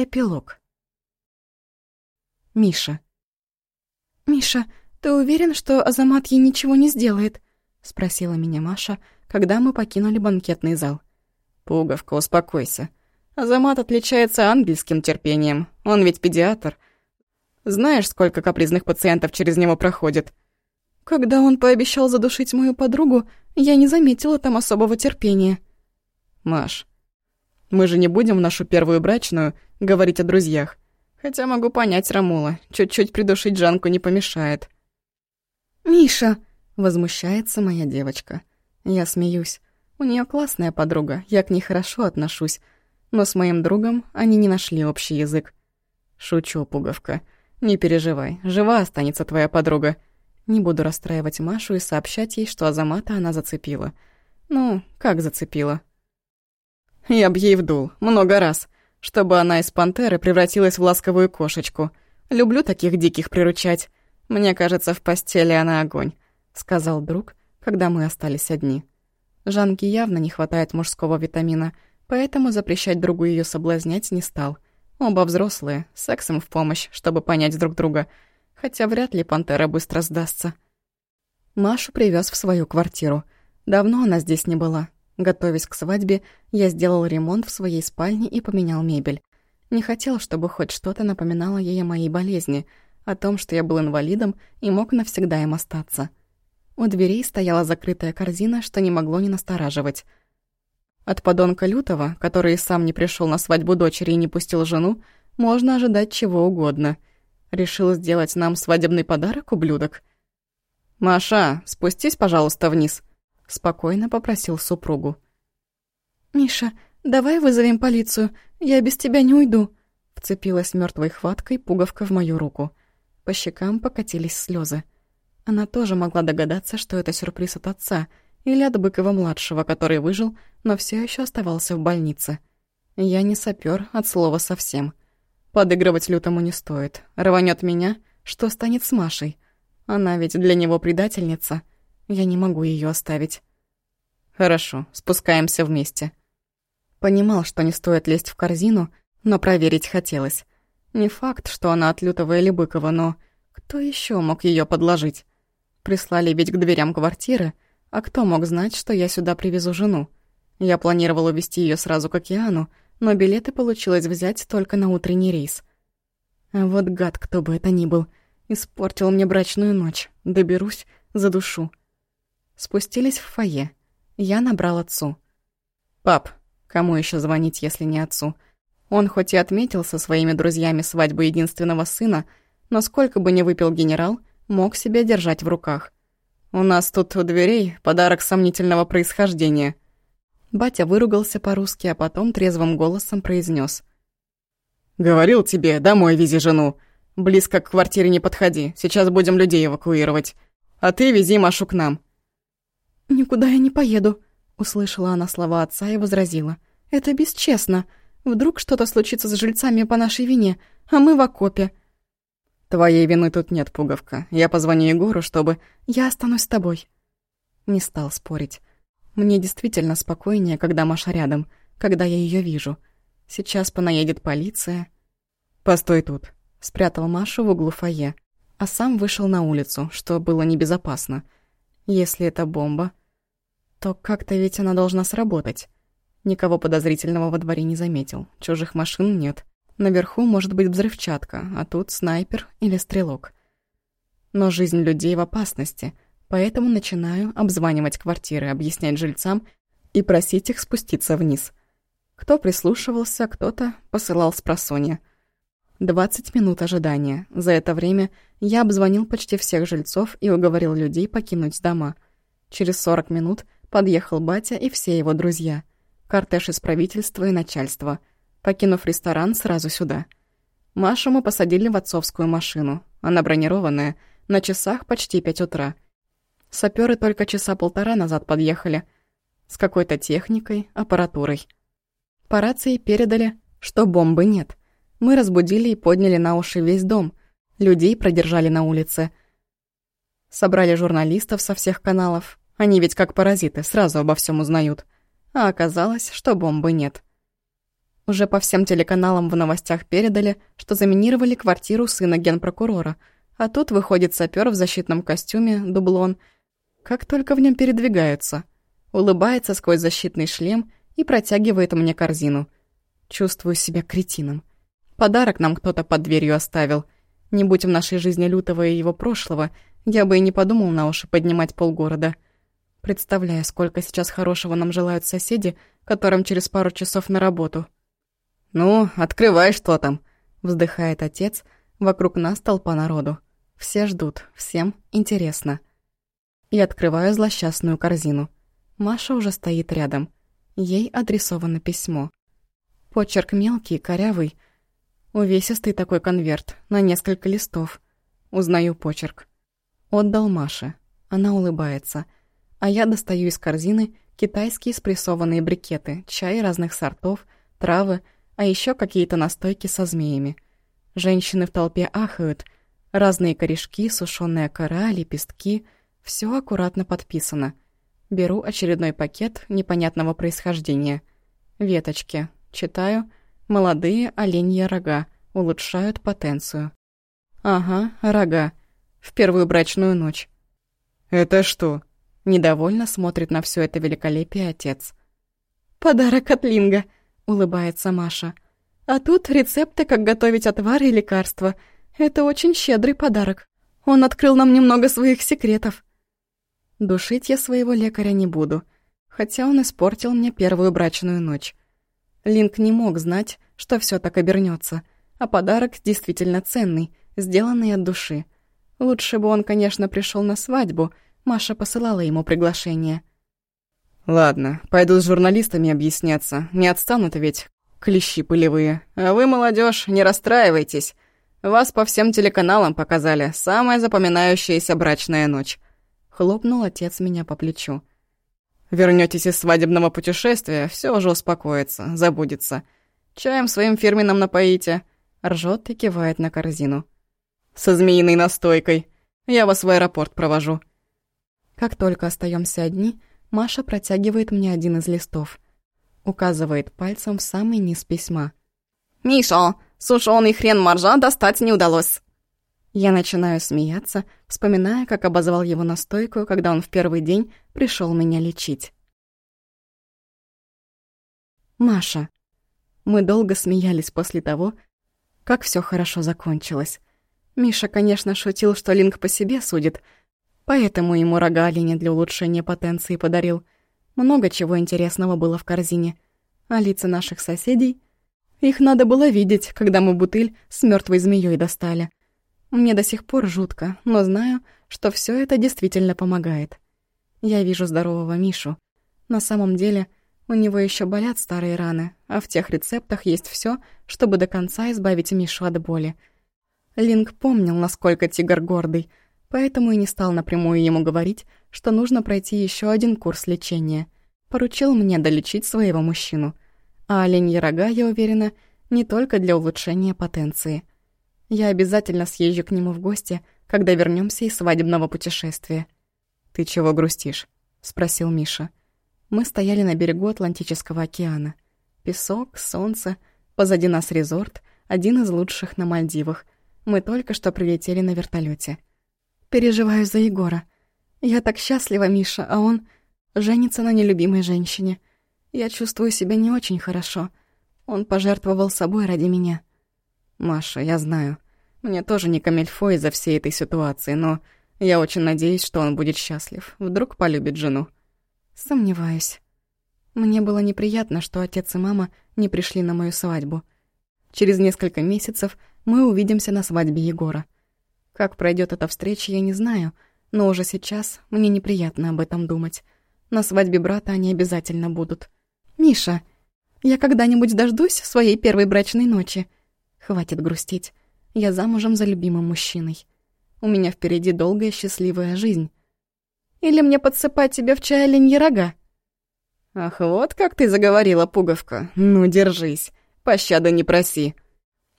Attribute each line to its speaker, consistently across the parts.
Speaker 1: Эпилог. Миша. «Миша, ты уверен, что Азамат ей ничего не сделает?» — спросила меня Маша, когда мы покинули банкетный зал.
Speaker 2: «Пуговка, успокойся. Азамат отличается ангельским терпением. Он ведь педиатр. Знаешь, сколько капризных пациентов через него проходит?»
Speaker 1: «Когда он пообещал задушить мою подругу, я не заметила там особого терпения».
Speaker 2: «Маш, мы же не будем в нашу первую брачную говорить о друзьях. Хотя могу понять Рамула, чуть-чуть придушить Жанку не помешает».
Speaker 1: «Миша!» — возмущается моя девочка. Я смеюсь. У нее классная подруга, я к ней хорошо отношусь. Но с моим другом они не нашли общий язык.
Speaker 2: Шучу, пуговка. Не переживай, жива останется твоя подруга.
Speaker 1: Не буду расстраивать Машу и сообщать ей, что Азамата она зацепила. Ну, как зацепила?
Speaker 2: Я б ей вдул, много раз, чтобы она из пантеры превратилась в ласковую кошечку. Люблю таких диких приручать. Мне кажется, в постели она огонь», — сказал друг, когда мы остались одни. Жанке явно не хватает мужского витамина, поэтому запрещать другу ее соблазнять не стал. Оба взрослые, сексом в помощь, чтобы понять друг друга, хотя вряд ли пантера быстро сдастся. Машу привез в свою квартиру. Давно она здесь не была. Готовясь к свадьбе, я сделал ремонт в своей спальне и поменял мебель. Не хотел, чтобы хоть что-то напоминало ей о моей болезни — о том, что я был инвалидом и мог навсегда им остаться. У дверей стояла закрытая корзина, что не могло не настораживать. От подонка Лютого, который сам не пришел на свадьбу дочери и не пустил жену, можно ожидать чего угодно. Решил сделать нам свадебный подарок, ублюдок? «Маша, спустись, пожалуйста, вниз», — спокойно попросил супругу.
Speaker 1: «Миша, давай вызовем полицию, я без тебя не уйду», — вцепилась мертвой хваткой пуговка в мою руку. По щекам покатились слезы. Она тоже могла догадаться, что это сюрприз от отца или от Быкова-младшего, который выжил, но все еще оставался в больнице. Я не сапер от слова совсем. Подыгрывать лютому не стоит. Рванет меня, что станет с Машей? Она ведь для него предательница. Я не могу ее оставить.
Speaker 2: Хорошо, спускаемся вместе.
Speaker 1: Понимал, что не стоит лезть в корзину, но проверить хотелось. Не факт, что она от Лютого или Быкова, но кто еще мог ее подложить? Прислали ведь к дверям квартиры, а кто мог знать, что я сюда привезу жену? Я планировал увезти ее сразу к океану, но билеты получилось взять только на утренний рейс. А вот гад, кто бы это ни был, испортил мне брачную ночь. Доберусь, за душу. Спустились в фойе. Я набрал отцу. «Пап, кому еще звонить, если не отцу?» Он хоть и отметил со своими друзьями свадьбу единственного сына, но сколько бы ни выпил генерал, мог себя держать в руках. «У нас тут у дверей подарок сомнительного происхождения». Батя выругался по-русски, а потом трезвым голосом произнес: «Говорил тебе, домой вези жену. Близко к квартире не подходи, сейчас будем людей эвакуировать. А ты вези Машу к нам». «Никуда я не поеду», — услышала она слова отца и возразила. «Это бесчестно. Вдруг что-то случится с жильцами по нашей вине, а мы в окопе».
Speaker 2: «Твоей вины тут нет, пуговка. Я позвоню Егору, чтобы...»
Speaker 1: «Я останусь с тобой». Не стал спорить. Мне действительно спокойнее, когда Маша рядом, когда я ее вижу. Сейчас понаедет полиция.
Speaker 2: «Постой тут», —
Speaker 1: спрятал Машу в углу фойе, а сам вышел на улицу, что было небезопасно. Если это бомба, то как-то ведь она должна сработать. Никого подозрительного во дворе не заметил. Чужих машин нет. Наверху может быть взрывчатка, а тут снайпер или стрелок. Но жизнь людей в опасности, поэтому начинаю обзванивать квартиры, объяснять жильцам и просить их спуститься вниз. Кто прислушивался, кто-то посылал спросонья. Двадцать минут ожидания. За это время я обзвонил почти всех жильцов и уговорил людей покинуть дома. Через сорок минут подъехал батя и все его друзья — Кортеж из правительства и начальства. Покинув ресторан, сразу сюда. Машу мы посадили в отцовскую машину. Она бронированная, на часах почти пять утра. Саперы только часа полтора назад подъехали. С какой-то техникой, аппаратурой. По рации передали, что бомбы нет. Мы разбудили и подняли на уши весь дом. Людей продержали на улице. Собрали журналистов со всех каналов. Они ведь как паразиты, сразу обо всем узнают а оказалось, что бомбы нет. Уже по всем телеканалам в новостях передали, что заминировали квартиру сына генпрокурора, а тут выходит сапер в защитном костюме, дублон. Как только в нем передвигаются. Улыбается сквозь защитный шлем и протягивает мне корзину. Чувствую себя кретином. Подарок нам кто-то под дверью оставил. Не будь в нашей жизни Лютого и его прошлого, я бы и не подумал на уши поднимать полгорода. Представляю, сколько сейчас хорошего нам желают соседи, которым через пару часов на работу.
Speaker 2: «Ну, открывай, что там», —
Speaker 1: вздыхает отец. Вокруг нас толпа народу. Все ждут, всем интересно. И открываю злосчастную корзину. Маша уже стоит рядом. Ей адресовано письмо. Почерк мелкий, корявый. Увесистый такой конверт, на несколько листов. Узнаю почерк. Отдал Маше. Она улыбается. А я достаю из корзины китайские спрессованные брикеты, чай разных сортов, травы, а еще какие-то настойки со змеями. Женщины в толпе ахают. Разные корешки, сушеная кора, лепестки. Все аккуратно подписано. Беру очередной пакет непонятного происхождения. Веточки. Читаю. Молодые оленьи рога. Улучшают потенцию. Ага, рога. В первую брачную ночь.
Speaker 2: «Это что?»
Speaker 1: Недовольно смотрит на все это великолепие отец. «Подарок от Линга», — улыбается Маша. «А тут рецепты, как готовить отвары и лекарства. Это очень щедрый подарок. Он открыл нам немного своих секретов». Душить я своего лекаря не буду, хотя он испортил мне первую брачную ночь. Линк не мог знать, что все так обернется, а подарок действительно ценный, сделанный от души. Лучше бы он, конечно, пришел на свадьбу — Маша посылала ему приглашение.
Speaker 2: «Ладно, пойду с журналистами объясняться. Не отстанут ведь клещи пылевые. А вы, молодежь, не расстраивайтесь. Вас по всем телеканалам показали. Самая запоминающаяся брачная ночь».
Speaker 1: Хлопнул отец меня по плечу.
Speaker 2: Вернётесь из свадебного путешествия, все уже успокоится, забудется. Чаем своим фирменным напоите».
Speaker 1: Ржет и кивает на корзину.
Speaker 2: «Со змеиной настойкой. Я вас в аэропорт провожу».
Speaker 1: Как только остаемся одни, Маша протягивает мне один из листов. Указывает пальцем в самый низ письма.
Speaker 2: «Миша, сушёный хрен моржа достать не удалось!»
Speaker 1: Я начинаю смеяться, вспоминая, как обозвал его настойку, когда он в первый день пришел меня лечить. Маша. Мы долго смеялись после того, как все хорошо закончилось. Миша, конечно, шутил, что Линк по себе судит — Поэтому ему рога оленя для улучшения потенции подарил. Много чего интересного было в корзине. А лица наших соседей... Их надо было видеть, когда мы бутыль с мертвой змеей достали. Мне до сих пор жутко, но знаю, что все это действительно помогает. Я вижу здорового Мишу. На самом деле, у него еще болят старые раны, а в тех рецептах есть все, чтобы до конца избавить Мишу от боли. Линк помнил, насколько тигр гордый — Поэтому и не стал напрямую ему говорить, что нужно пройти еще один курс лечения. Поручил мне долечить своего мужчину. А оленьи рога, я уверена, не только для улучшения потенции. Я обязательно съезжу к нему в гости, когда вернемся из свадебного путешествия.
Speaker 2: «Ты чего грустишь?» — спросил Миша.
Speaker 1: Мы стояли на берегу Атлантического океана. Песок, солнце, позади нас резорт, один из лучших на Мальдивах. Мы только что прилетели на вертолете. Переживаю за Егора. Я так счастлива, Миша, а он женится на нелюбимой женщине. Я чувствую себя не очень хорошо. Он пожертвовал собой ради меня.
Speaker 2: Маша, я знаю. Мне тоже не камельфо из-за всей этой ситуации, но я очень надеюсь, что он будет счастлив. Вдруг полюбит жену.
Speaker 1: Сомневаюсь. Мне было неприятно, что отец и мама не пришли на мою свадьбу. Через несколько месяцев мы увидимся на свадьбе Егора. Как пройдет эта встреча, я не знаю, но уже сейчас мне неприятно об этом думать. На свадьбе брата они обязательно будут. «Миша, я когда-нибудь дождусь своей первой брачной ночи?» «Хватит грустить. Я замужем за любимым мужчиной. У меня впереди долгая счастливая жизнь. Или мне подсыпать тебе в чай оленьи рога?»
Speaker 2: «Ах, вот как ты заговорила, пуговка. Ну, держись. Пощады не проси».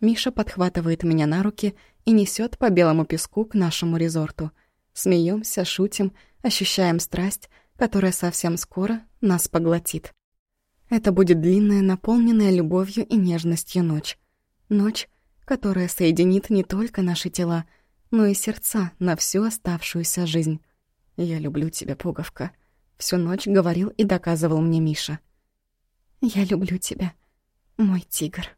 Speaker 1: Миша подхватывает меня на руки и несет по белому песку к нашему резорту. Смеемся, шутим, ощущаем страсть, которая совсем скоро нас поглотит. Это будет длинная, наполненная любовью и нежностью ночь. Ночь, которая соединит не только наши тела, но и сердца на всю оставшуюся жизнь. «Я люблю тебя, пуговка», — всю ночь говорил и доказывал мне Миша. «Я люблю тебя, мой тигр».